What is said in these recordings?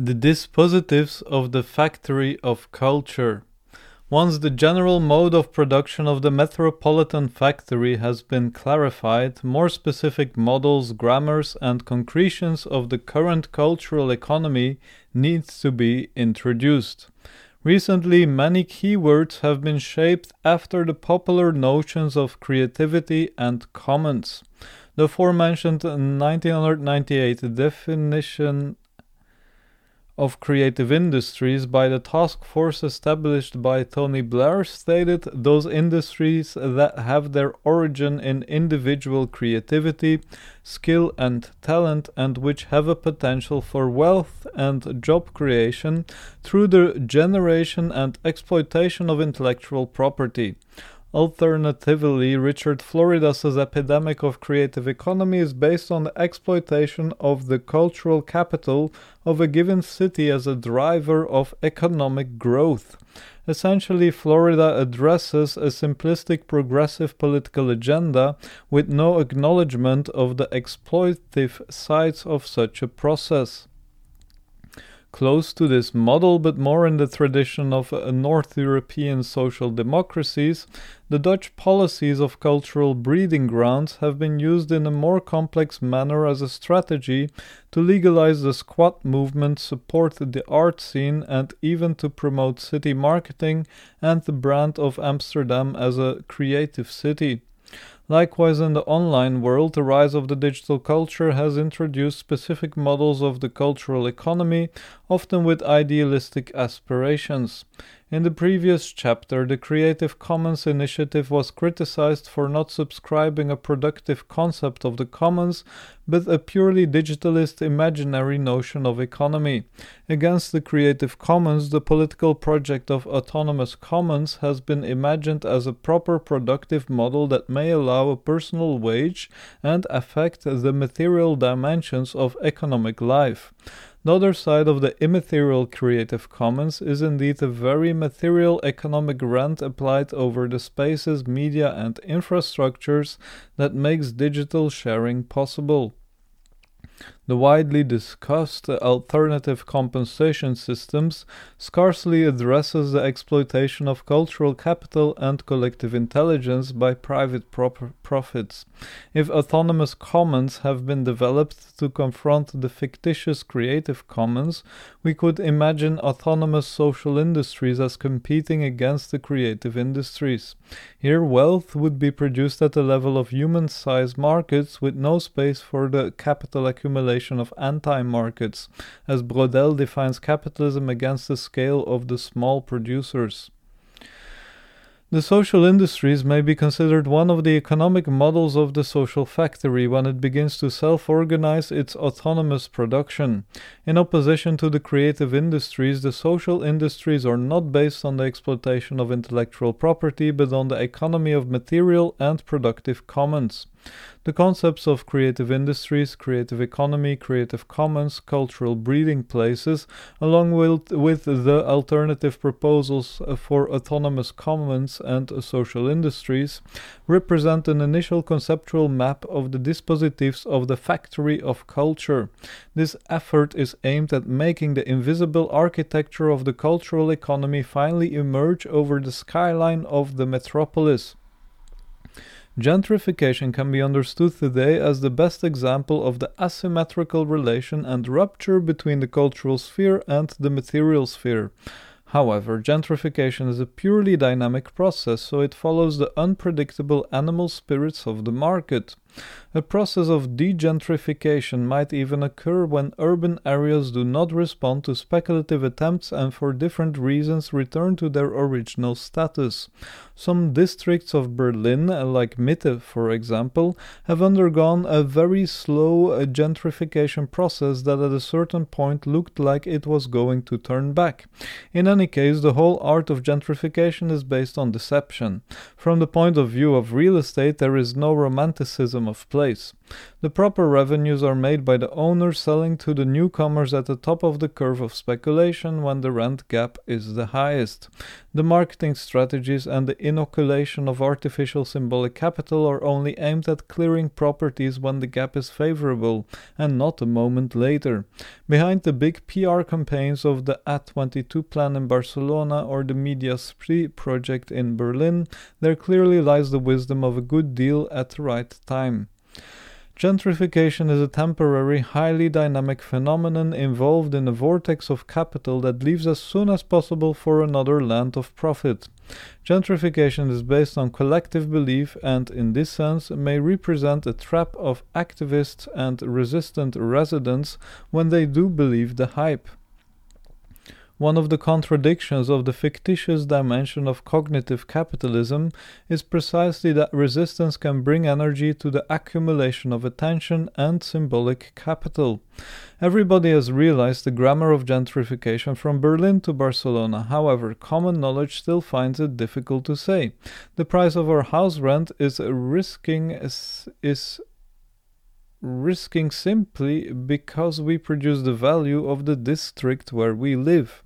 The dispositives of the factory of culture. Once the general mode of production of the metropolitan factory has been clarified, more specific models, grammars, and concretions of the current cultural economy needs to be introduced. Recently, many keywords have been shaped after the popular notions of creativity and commons. The aforementioned 1998 definition of Creative Industries by the task force established by Tony Blair stated those industries that have their origin in individual creativity, skill, and talent, and which have a potential for wealth and job creation through the generation and exploitation of intellectual property. Alternatively, Richard Florida's epidemic of creative economy is based on the exploitation of the cultural capital of a given city as a driver of economic growth. Essentially, Florida addresses a simplistic progressive political agenda with no acknowledgement of the exploitative sides of such a process close to this model, but more in the tradition of uh, North European social democracies, the Dutch policies of cultural breeding grounds have been used in a more complex manner as a strategy to legalize the squat movement, support the art scene, and even to promote city marketing and the brand of Amsterdam as a creative city. Likewise, in the online world, the rise of the digital culture has introduced specific models of the cultural economy, often with idealistic aspirations. In the previous chapter, the Creative Commons initiative was criticized for not subscribing a productive concept of the commons, but a purely digitalist imaginary notion of economy. Against the Creative Commons, the political project of autonomous commons has been imagined as a proper productive model that may allow a personal wage and affect the material dimensions of economic life. The other side of the immaterial Creative Commons is indeed a very material economic rent applied over the spaces, media, and infrastructures that makes digital sharing possible. The widely discussed alternative compensation systems scarcely addresses the exploitation of cultural capital and collective intelligence by private profits. If autonomous commons have been developed to confront the fictitious creative commons, we could imagine autonomous social industries as competing against the creative industries. Here, wealth would be produced at the level of human sized markets with no space for the capital accumulation of anti markets, as Braudel defines capitalism against the scale of the small producers. The social industries may be considered one of the economic models of the social factory when it begins to self organize its autonomous production. In opposition to the creative industries, the social industries are not based on the exploitation of intellectual property but on the economy of material and productive commons. The concepts of creative industries, creative economy, creative commons, cultural breeding places, along with, with the alternative proposals uh, for autonomous commons and uh, social industries, represent an initial conceptual map of the dispositives of the factory of culture. This effort is aimed at making the invisible architecture of the cultural economy finally emerge over the skyline of the metropolis. Gentrification can be understood today as the best example of the asymmetrical relation and rupture between the cultural sphere and the material sphere. However, gentrification is a purely dynamic process, so it follows the unpredictable animal spirits of the market. A process of degentrification might even occur when urban areas do not respond to speculative attempts and for different reasons return to their original status. Some districts of Berlin, like Mitte for example, have undergone a very slow uh, gentrification process that at a certain point looked like it was going to turn back. In any case, the whole art of gentrification is based on deception. From the point of view of real estate, there is no romanticism of place. The proper revenues are made by the owner selling to the newcomers at the top of the curve of speculation when the rent gap is the highest. The marketing strategies and the inoculation of artificial symbolic capital are only aimed at clearing properties when the gap is favorable, and not a moment later. Behind the big PR campaigns of the A22 plan in Barcelona or the Media Spree project in Berlin, there clearly lies the wisdom of a good deal at the right time. Gentrification is a temporary, highly dynamic phenomenon involved in a vortex of capital that leaves as soon as possible for another land of profit. Gentrification is based on collective belief and, in this sense, may represent a trap of activists and resistant residents when they do believe the hype. One of the contradictions of the fictitious dimension of cognitive capitalism is precisely that resistance can bring energy to the accumulation of attention and symbolic capital. Everybody has realized the grammar of gentrification from Berlin to Barcelona. However, common knowledge still finds it difficult to say. The price of our house rent is risking is, is risking simply because we produce the value of the district where we live.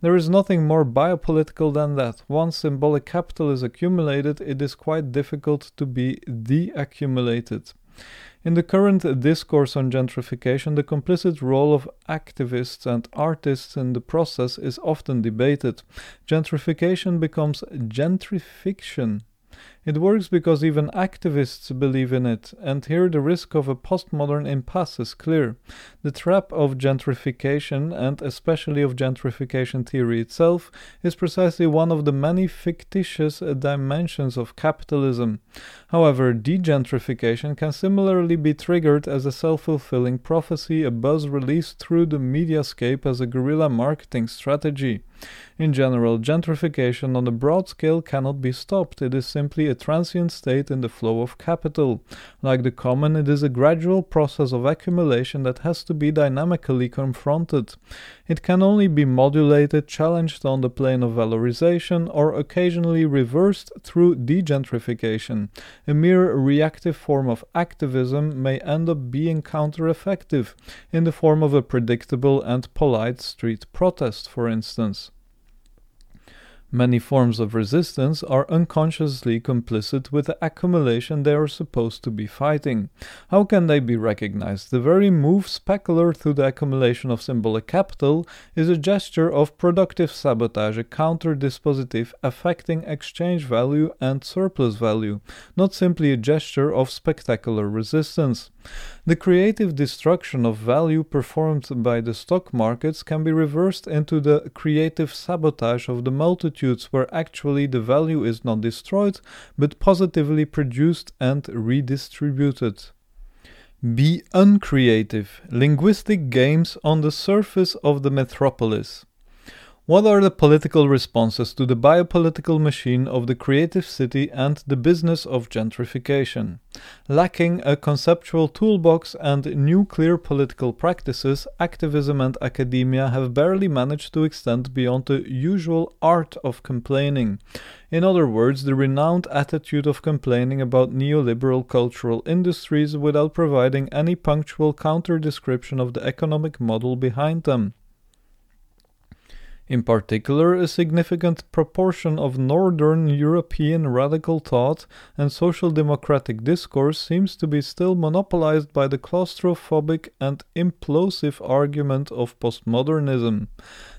There is nothing more biopolitical than that. Once symbolic capital is accumulated, it is quite difficult to be deaccumulated. In the current discourse on gentrification, the complicit role of activists and artists in the process is often debated. Gentrification becomes gentrifiction it works because even activists believe in it, and here the risk of a postmodern impasse is clear. The trap of gentrification, and especially of gentrification theory itself, is precisely one of the many fictitious dimensions of capitalism. However, degentrification can similarly be triggered as a self fulfilling prophecy, a buzz released through the mediascape as a guerrilla marketing strategy. In general, gentrification on a broad scale cannot be stopped. It is simply a transient state in the flow of capital. Like the common, it is a gradual process of accumulation that has to be dynamically confronted. It can only be modulated, challenged on the plane of valorization, or occasionally reversed through degentrification. A mere reactive form of activism may end up being counter effective, in the form of a predictable and polite street protest, for instance. Many forms of resistance are unconsciously complicit with the accumulation they are supposed to be fighting. How can they be recognized? The very move specular through the accumulation of symbolic capital is a gesture of productive sabotage, a counter dispositif affecting exchange value and surplus value, not simply a gesture of spectacular resistance. The creative destruction of value performed by the stock markets can be reversed into the creative sabotage of the multitudes, where actually the value is not destroyed but positively produced and redistributed. Be uncreative. Linguistic games on the surface of the metropolis. What are the political responses to the biopolitical machine of the creative city and the business of gentrification? Lacking a conceptual toolbox and new clear political practices, activism and academia have barely managed to extend beyond the usual art of complaining. In other words, the renowned attitude of complaining about neoliberal cultural industries without providing any punctual counter description of the economic model behind them. In particular, a significant proportion of Northern European radical thought and social democratic discourse seems to be still monopolized by the claustrophobic and implosive argument of postmodernism.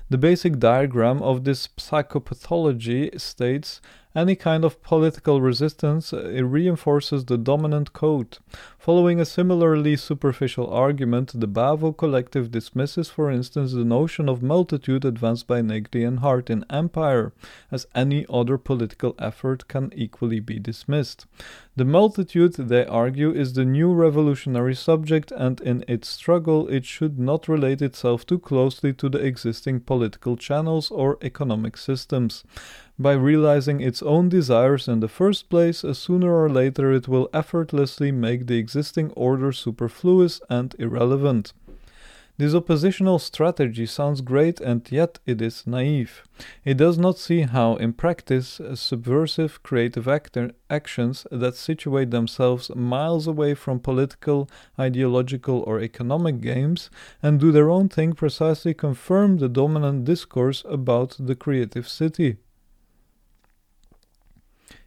The basic diagram of this psychopathology states any kind of political resistance reinforces the dominant code. Following a similarly superficial argument, the Bavo collective dismisses, for instance, the notion of multitude advanced by Negri and Hardt in Empire, as any other political effort can equally be dismissed. The multitude, they argue, is the new revolutionary subject, and in its struggle it should not relate itself too closely to the existing political channels or economic systems. By realizing its own desires in the first place, sooner or later it will effortlessly make the existing order superfluous and irrelevant. This oppositional strategy sounds great and yet it is naive. It does not see how, in practice, subversive creative actor- actions that situate themselves miles away from political, ideological, or economic games and do their own thing precisely confirm the dominant discourse about the creative city.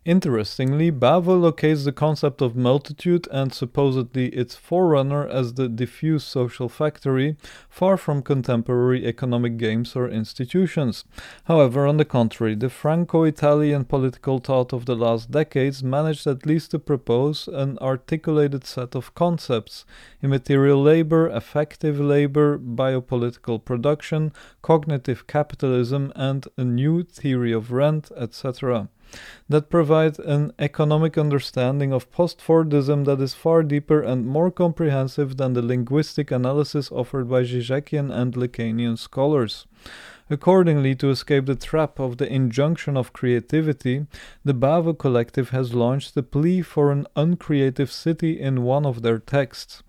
Interestingly, Bavo locates the concept of multitude and supposedly its forerunner as the diffuse social factory far from contemporary economic games or institutions. However, on the contrary, the Franco Italian political thought of the last decades managed at least to propose an articulated set of concepts immaterial labor, effective labor, biopolitical production, cognitive capitalism, and a new theory of rent, etc that provide an economic understanding of post Fordism that is far deeper and more comprehensive than the linguistic analysis offered by Žižekian and Lacanian scholars. Accordingly, to escape the trap of the injunction of creativity, the Bavo Collective has launched a plea for an uncreative city in one of their texts.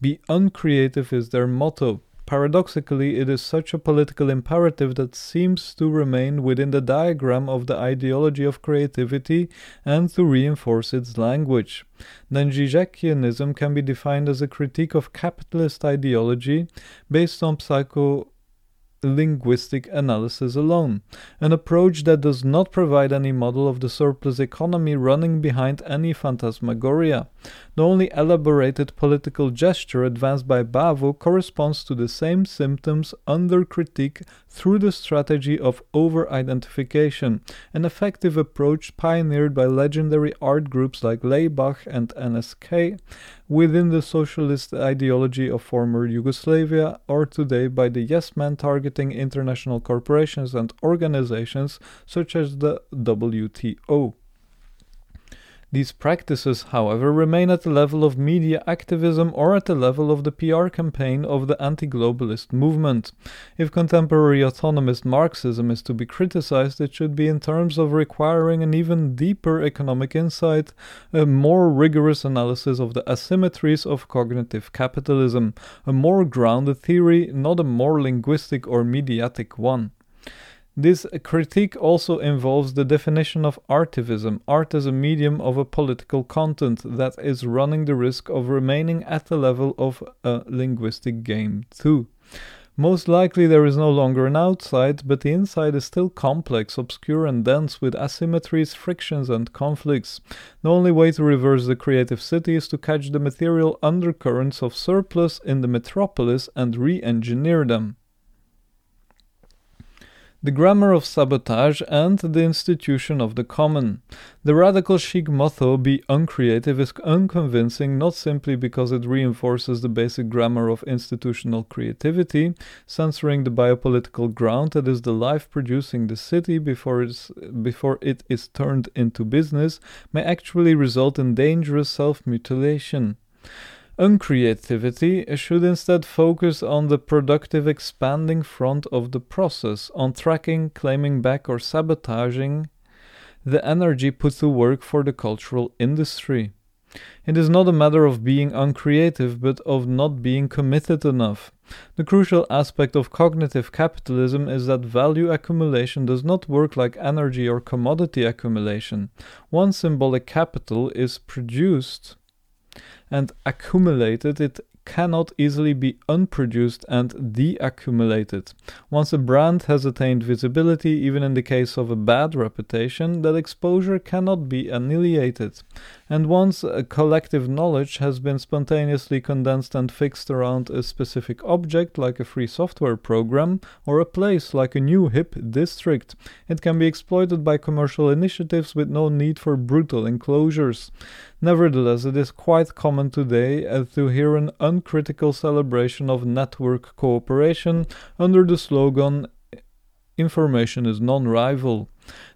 Be uncreative is their motto, Paradoxically, it is such a political imperative that seems to remain within the diagram of the ideology of creativity and to reinforce its language. Then Žižekianism can be defined as a critique of capitalist ideology based on psycho linguistic analysis alone, an approach that does not provide any model of the surplus economy running behind any phantasmagoria. The only elaborated political gesture advanced by Bavo corresponds to the same symptoms under critique through the strategy of over identification, an effective approach pioneered by legendary art groups like Laibach and NSK within the socialist ideology of former Yugoslavia, or today by the yes men targeting international corporations and organizations such as the WTO. These practices, however, remain at the level of media activism or at the level of the PR campaign of the anti globalist movement. If contemporary autonomist Marxism is to be criticized, it should be in terms of requiring an even deeper economic insight, a more rigorous analysis of the asymmetries of cognitive capitalism, a more grounded theory, not a more linguistic or mediatic one. This critique also involves the definition of artivism, art as a medium of a political content that is running the risk of remaining at the level of a linguistic game, too. Most likely there is no longer an outside, but the inside is still complex, obscure, and dense with asymmetries, frictions, and conflicts. The only way to reverse the creative city is to catch the material undercurrents of surplus in the metropolis and re engineer them the grammar of sabotage, and the institution of the common. The radical chic motto, be uncreative, is unconvincing not simply because it reinforces the basic grammar of institutional creativity, censoring the biopolitical ground that is the life producing the city before, it's, before it is turned into business, may actually result in dangerous self mutilation. Uncreativity should instead focus on the productive expanding front of the process, on tracking, claiming back, or sabotaging the energy put to work for the cultural industry. It is not a matter of being uncreative, but of not being committed enough. The crucial aspect of cognitive capitalism is that value accumulation does not work like energy or commodity accumulation. One symbolic capital is produced and accumulated, it cannot easily be unproduced and deaccumulated. Once a brand has attained visibility, even in the case of a bad reputation, that exposure cannot be annihilated. And once a collective knowledge has been spontaneously condensed and fixed around a specific object, like a free software program, or a place like a new hip district, it can be exploited by commercial initiatives with no need for brutal enclosures. Nevertheless, it is quite common today uh, to hear an uncritical celebration of network cooperation under the slogan Information is non rival.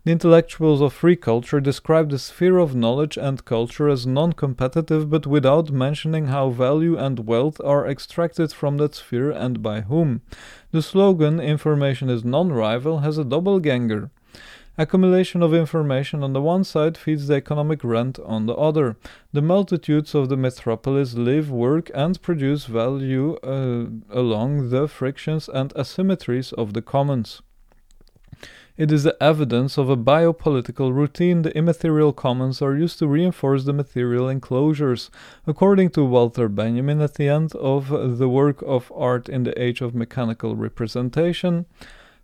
The intellectuals of free culture describe the sphere of knowledge and culture as non competitive, but without mentioning how value and wealth are extracted from that sphere and by whom. The slogan Information is non rival has a double ganger. Accumulation of information on the one side feeds the economic rent on the other. The multitudes of the metropolis live, work, and produce value uh, along the frictions and asymmetries of the commons. It is the evidence of a biopolitical routine. The immaterial commons are used to reinforce the material enclosures. According to Walter Benjamin, at the end of the work of art in the age of mechanical representation,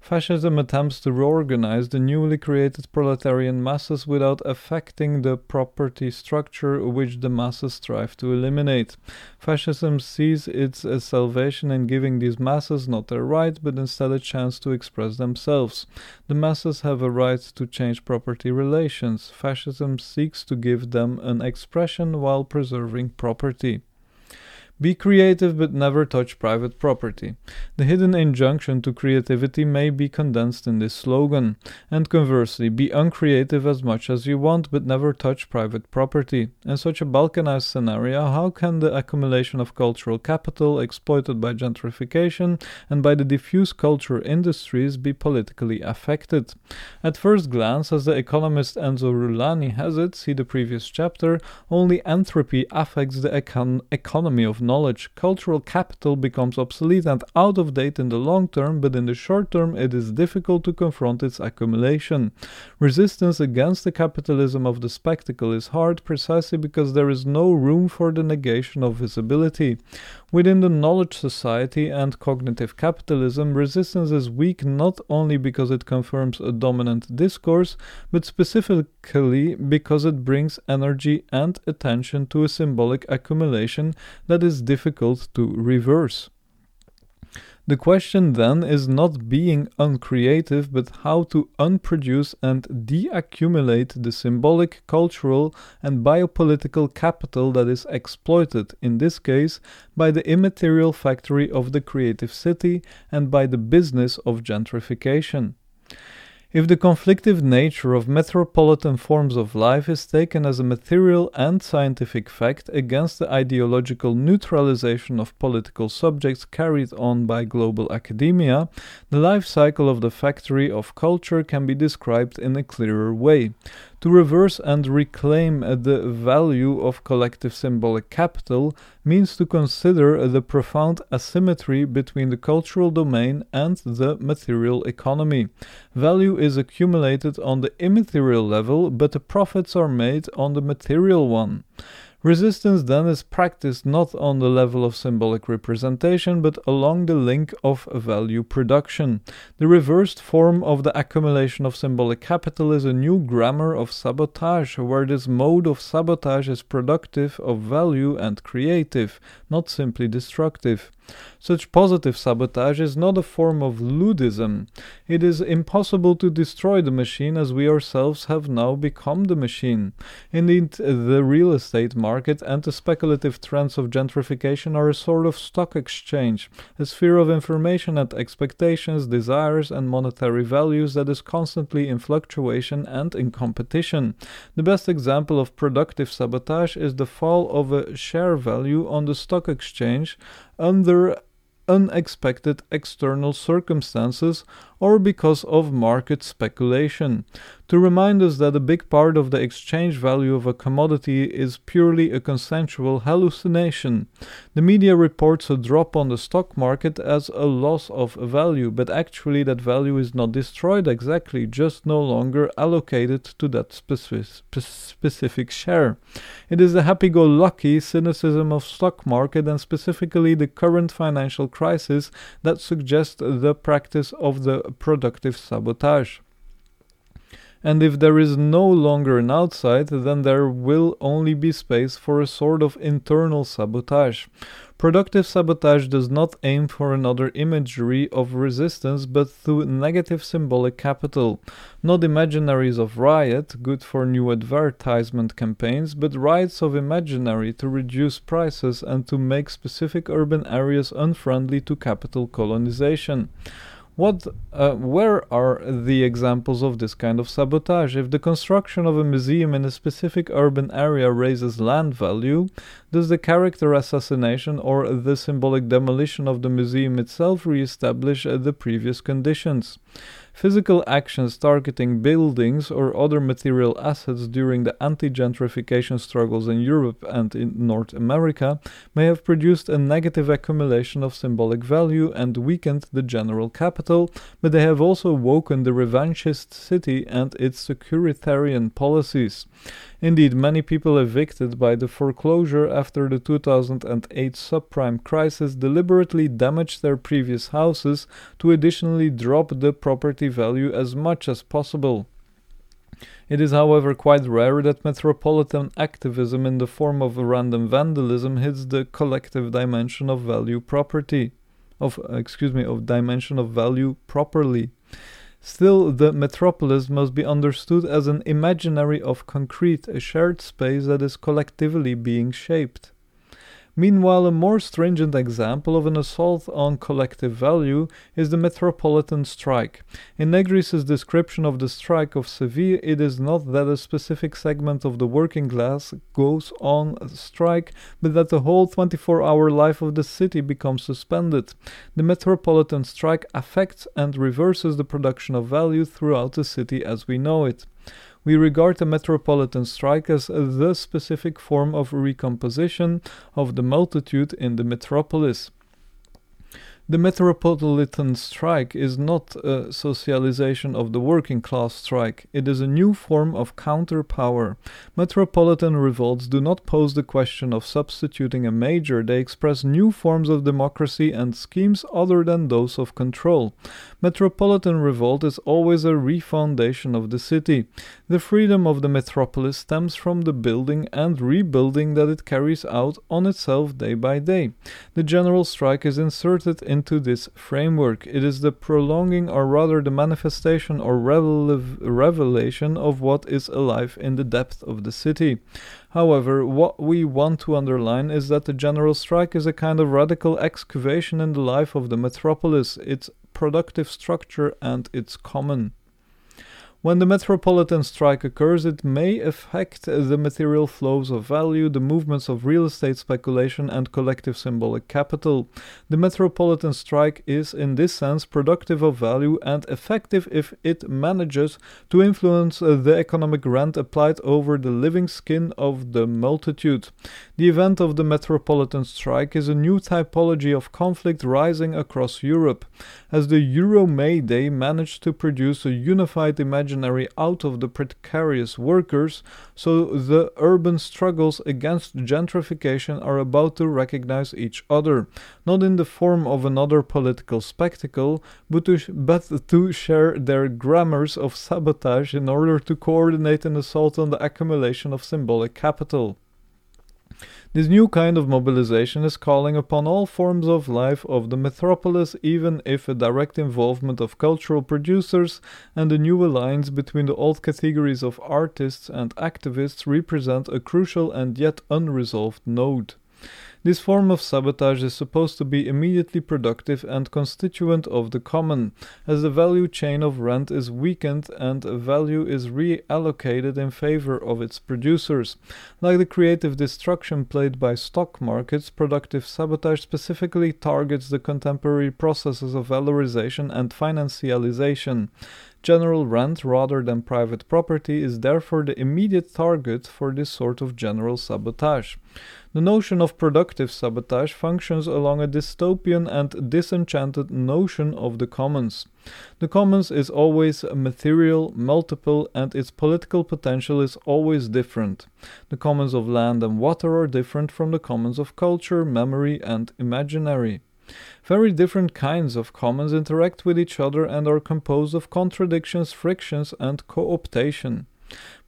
Fascism attempts to reorganize the newly created proletarian masses without affecting the property structure which the masses strive to eliminate. Fascism sees its uh, salvation in giving these masses not their right, but instead a chance to express themselves. The masses have a right to change property relations. Fascism seeks to give them an expression while preserving property. Be creative but never touch private property. The hidden injunction to creativity may be condensed in this slogan. And conversely, be uncreative as much as you want but never touch private property. In such a balkanized scenario, how can the accumulation of cultural capital exploited by gentrification and by the diffuse culture industries be politically affected? At first glance, as the economist Enzo Rullani has it, see the previous chapter, only entropy affects the econ- economy of knowledge, cultural capital becomes obsolete and out of date in the long term, but in the short term it is difficult to confront its accumulation. Resistance against the capitalism of the spectacle is hard precisely because there is no room for the negation of visibility. Within the knowledge society and cognitive capitalism, resistance is weak not only because it confirms a dominant discourse, but specifically because it brings energy and attention to a symbolic accumulation that is difficult to reverse. The question then is not being uncreative, but how to unproduce and deaccumulate the symbolic, cultural, and biopolitical capital that is exploited, in this case, by the immaterial factory of the creative city and by the business of gentrification. If the conflictive nature of metropolitan forms of life is taken as a material and scientific fact against the ideological neutralization of political subjects carried on by global academia, the life cycle of the factory of culture can be described in a clearer way. To reverse and reclaim the value of collective symbolic capital means to consider the profound asymmetry between the cultural domain and the material economy. Value is accumulated on the immaterial level, but the profits are made on the material one. Resistance then is practiced not on the level of symbolic representation, but along the link of value production. The reversed form of the accumulation of symbolic capital is a new grammar of sabotage, where this mode of sabotage is productive of value and creative, not simply destructive. Such positive sabotage is not a form of Luddism. It is impossible to destroy the machine as we ourselves have now become the machine. Indeed, the real estate market and the speculative trends of gentrification are a sort of stock exchange, a sphere of information and expectations, desires, and monetary values that is constantly in fluctuation and in competition. The best example of productive sabotage is the fall of a share value on the stock exchange under unexpected external circumstances or because of market speculation to remind us that a big part of the exchange value of a commodity is purely a consensual hallucination. The media reports a drop on the stock market as a loss of value, but actually that value is not destroyed exactly, just no longer allocated to that specific, share. It is the happy-go-lucky cynicism of stock market and specifically the current financial crisis that suggests the practice of the productive sabotage and if there is no longer an outside, then there will only be space for a sort of internal sabotage. Productive sabotage does not aim for another imagery of resistance, but through negative symbolic capital. Not imaginaries of riot, good for new advertisement campaigns, but riots of imaginary to reduce prices and to make specific urban areas unfriendly to capital colonization. What, uh, where are the examples of this kind of sabotage? If the construction of a museum in a specific urban area raises land value, does the character assassination or the symbolic demolition of the museum itself re establish uh, the previous conditions? Physical actions targeting buildings or other material assets during the anti gentrification struggles in Europe and in North America may have produced a negative accumulation of symbolic value and weakened the general capital, but they have also woken the revanchist city and its securitarian policies. Indeed, many people evicted by the foreclosure after the 2008 subprime crisis deliberately damaged their previous houses to additionally drop the property value as much as possible. It is, however, quite rare that metropolitan activism in the form of random vandalism hits the collective dimension of value property of excuse me of dimension of value properly. Still, the metropolis must be understood as an imaginary of concrete, a shared space that is collectively being shaped. Meanwhile, a more stringent example of an assault on collective value is the Metropolitan Strike. In Negris's description of the strike of Seville, it is not that a specific segment of the working class goes on strike, but that the whole 24 hour life of the city becomes suspended. The Metropolitan Strike affects and reverses the production of value throughout the city as we know it we regard the metropolitan strike as the specific form of recomposition of the multitude in the metropolis. The metropolitan strike is not a socialization of the working class strike, it is a new form of counterpower. Metropolitan revolts do not pose the question of substituting a major, they express new forms of democracy and schemes other than those of control. Metropolitan revolt is always a refoundation of the city. The freedom of the metropolis stems from the building and rebuilding that it carries out on itself day by day. The general strike is inserted into this framework. It is the prolonging, or rather the manifestation or revelation of what is alive in the depth of the city. However, what we want to underline is that the general strike is a kind of radical excavation in the life of the metropolis, its productive structure, and its common. When the metropolitan strike occurs, it may affect the material flows of value, the movements of real estate speculation, and collective symbolic capital. The metropolitan strike is, in this sense, productive of value and effective if it manages to influence the economic rent applied over the living skin of the multitude. The event of the metropolitan strike is a new typology of conflict rising across Europe. As the Euro May Day managed to produce a unified imagination imaginary out of the precarious workers, so the urban struggles against gentrification are about to recognize each other, not in the form of another political spectacle, but to, sh- but to share their grammars of sabotage in order to coordinate an assault on the accumulation of symbolic capital. This new kind of mobilization is calling upon all forms of life of the metropolis, even if a direct involvement of cultural producers and a new alliance between the old categories of artists and activists represent a crucial and yet unresolved node. This form of sabotage is supposed to be immediately productive and constituent of the common, as the value chain of rent is weakened and value is reallocated in favor of its producers. Like the creative destruction played by stock markets, productive sabotage specifically targets the contemporary processes of valorization and financialization. General rent rather than private property is therefore the immediate target for this sort of general sabotage. The notion of productive sabotage functions along a dystopian and disenchanted notion of the commons. The commons is always material, multiple, and its political potential is always different. The commons of land and water are different from the commons of culture, memory, and imaginary. Very different kinds of commons interact with each other and are composed of contradictions, frictions, and cooptation.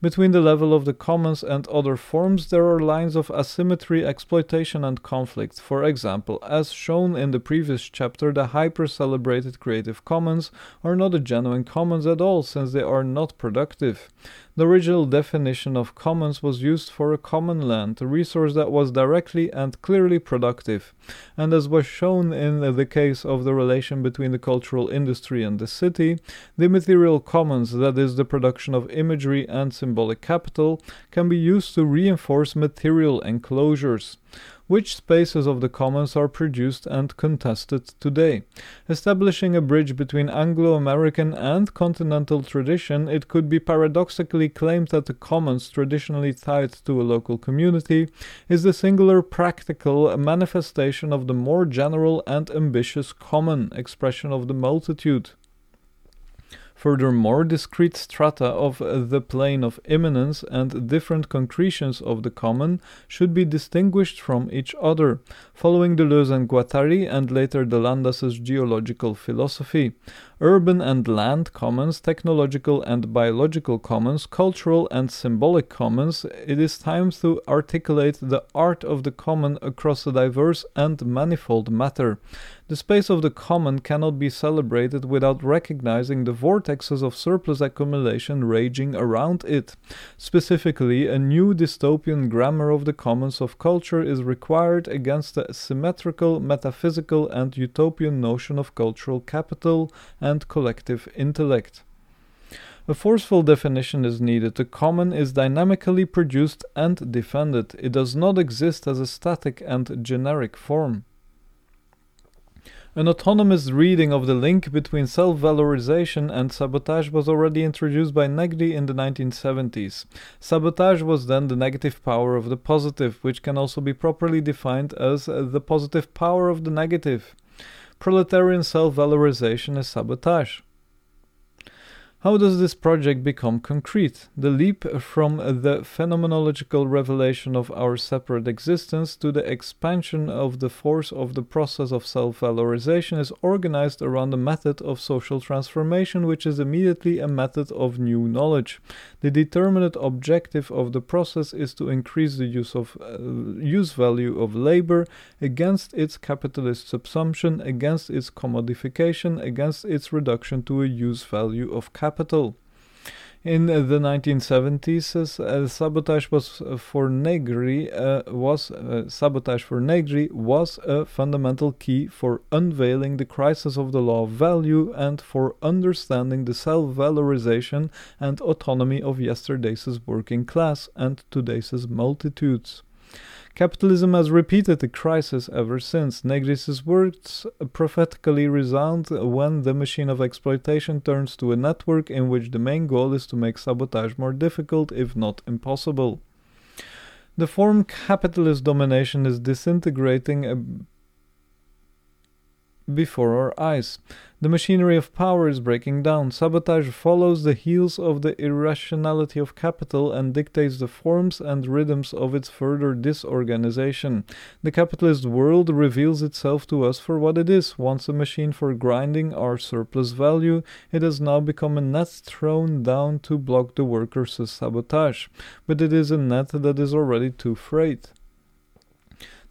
Between the level of the commons and other forms, there are lines of asymmetry, exploitation, and conflict. For example, as shown in the previous chapter, the hyper celebrated Creative Commons are not a genuine commons at all since they are not productive. The original definition of commons was used for a common land, a resource that was directly and clearly productive. And as was shown in the case of the relation between the cultural industry and the city, the material commons, that is, the production of imagery and symbolic capital, can be used to reinforce material enclosures. which spaces of the commons are produced and contested today. Establishing a bridge between Anglo American and continental tradition, it could be paradoxically claimed that the commons, traditionally tied to a local community, is the singular practical manifestation of the more general and ambitious common expression of the multitude. Furthermore, discrete strata of the plane of immanence and different concretions of the common should be distinguished from each other, following Deleuze and Guattari and later Landas's geological philosophy urban and land commons, technological and biological commons, cultural and symbolic commons, it is time to articulate the art of the common across a diverse and manifold matter. The space of the common cannot be celebrated without recognizing the vortexes of surplus accumulation raging around it. Specifically, a new dystopian grammar of the commons of culture is required against the symmetrical, metaphysical, and utopian notion of cultural capital and collective intellect. A forceful definition is needed. The common is dynamically produced and defended. It does not exist as a static and generic form. An autonomous reading of the link between self valorization and sabotage was already introduced by Negri in the 1970s. Sabotage was then the negative power of the positive, which can also be properly defined as the positive power of the negative. Proletarian self valorization is sabotage. How does this project become concrete? The leap from the phenomenological revelation of our separate existence to the expansion of the force of the process of self valorization is organized around a method of social transformation, which is immediately a method of new knowledge. The determinate objective of the process is to increase the use of uh, use value of labor against its capitalist subsumption, against its commodification, against its reduction to a use value of capital capital. In the 1970s, uh, sabotage was uh, for Negri uh, was uh, sabotage for Negri was a fundamental key for unveiling the crisis of the law of value and for understanding the self-valorization and autonomy of yesterday's working class and today's multitudes. Capitalism has repeated the crisis ever since. Negri's words prophetically resound when the machine of exploitation turns to a network in which the main goal is to make sabotage more difficult, if not impossible. The form capitalist domination is disintegrating uh, before our eyes. The machinery of power is breaking down. Sabotage follows the heels of the irrationality of capital and dictates the forms and rhythms of its further disorganization. The capitalist world reveals itself to us for what it is. Once a machine for grinding our surplus value, it has now become a net thrown down to block the workers' sabotage. But it is a net that is already too frayed.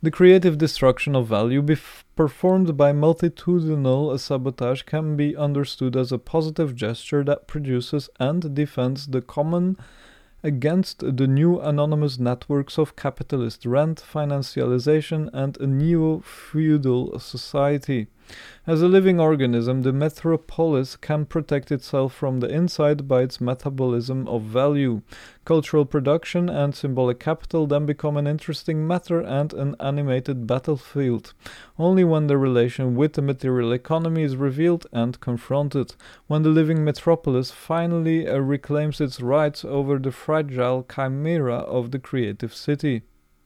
The creative destruction of value bef- performed by multitudinal sabotage can be understood as a positive gesture that produces and defends the common against the new anonymous networks of capitalist rent, financialization, and a neo feudal society. As a living organism, the metropolis can protect itself from the inside by its metabolism of value. Cultural production and symbolic capital then become an interesting matter and an animated battlefield. Only when the relation with the material economy is revealed and confronted, when the living metropolis finally uh, reclaims its rights over the fragile chimera of the creative city.